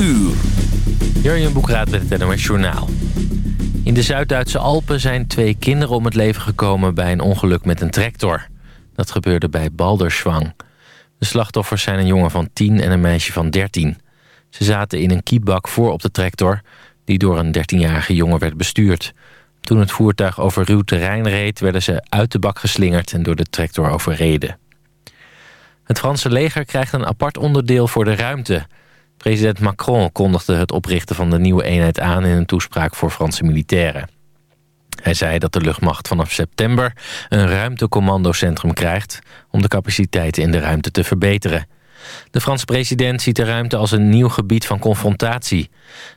uur. Jurjen Boekraat met het Journaal. In de Zuid-Duitse Alpen zijn twee kinderen om het leven gekomen... bij een ongeluk met een tractor. Dat gebeurde bij Balderschwang. De slachtoffers zijn een jongen van 10 en een meisje van 13. Ze zaten in een kiepbak voor op de tractor... die door een 13-jarige jongen werd bestuurd. Toen het voertuig over ruw terrein reed... werden ze uit de bak geslingerd en door de tractor overreden. Het Franse leger krijgt een apart onderdeel voor de ruimte. President Macron kondigde het oprichten van de nieuwe eenheid aan... in een toespraak voor Franse militairen. Hij zei dat de luchtmacht vanaf september een ruimtecommandocentrum krijgt... om de capaciteiten in de ruimte te verbeteren. De Franse president ziet de ruimte als een nieuw gebied van confrontatie.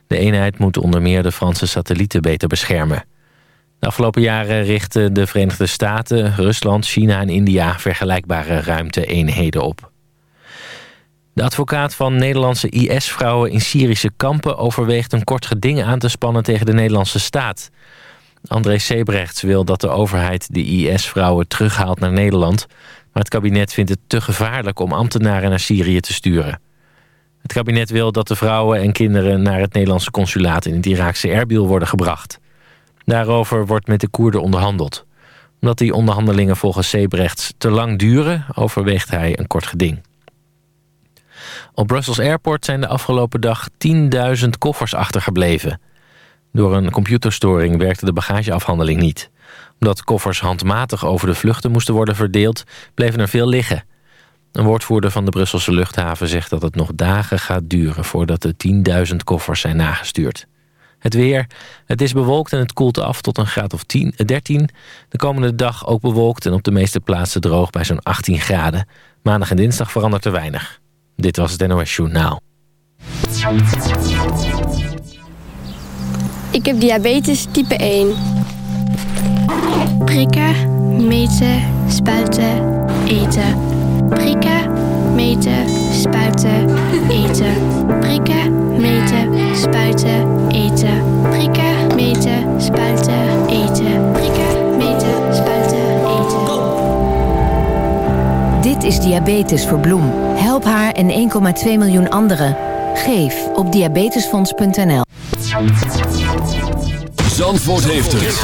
De eenheid moet onder meer de Franse satellieten beter beschermen. De afgelopen jaren richten de Verenigde Staten, Rusland, China en India... vergelijkbare ruimte-eenheden op. De advocaat van Nederlandse IS-vrouwen in Syrische kampen... overweegt een kort geding aan te spannen tegen de Nederlandse staat. André Sebrechts wil dat de overheid de IS-vrouwen terughaalt naar Nederland... maar het kabinet vindt het te gevaarlijk om ambtenaren naar Syrië te sturen. Het kabinet wil dat de vrouwen en kinderen naar het Nederlandse consulaat... in het Iraakse Erbil worden gebracht. Daarover wordt met de Koerden onderhandeld. Omdat die onderhandelingen volgens Sebrechts te lang duren... overweegt hij een kort geding. Op Brussels Airport zijn de afgelopen dag 10.000 koffers achtergebleven. Door een computerstoring werkte de bagageafhandeling niet. Omdat koffers handmatig over de vluchten moesten worden verdeeld... bleven er veel liggen. Een woordvoerder van de Brusselse luchthaven zegt dat het nog dagen gaat duren... voordat de 10.000 koffers zijn nagestuurd. Het weer. Het is bewolkt en het koelt af tot een graad of 10, 13. De komende dag ook bewolkt en op de meeste plaatsen droog bij zo'n 18 graden. Maandag en dinsdag verandert er weinig. Dit was het NOS Journaal. Ik heb diabetes type 1. Prikken, meten, spuiten, eten. Prikken, meten, spuiten, eten. Prikken, meten, spuiten, eten. Prikken, meten, spuiten, Dit is Diabetes voor Bloem. Help haar en 1,2 miljoen anderen. Geef op diabetesfonds.nl. Zandvoort heeft het.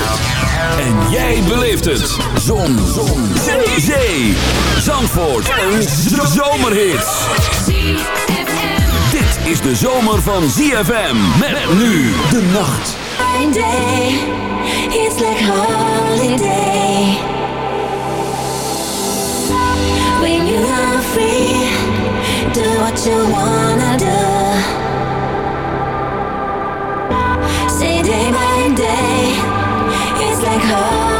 En jij beleeft het. Zon. Zon. Zee. Zee. Zandvoort. Een zomerhit. Dit is de zomer van ZFM. Met nu de nacht. One day, it's like holiday. Free, do what you wanna do. Day by day, it's like holiday.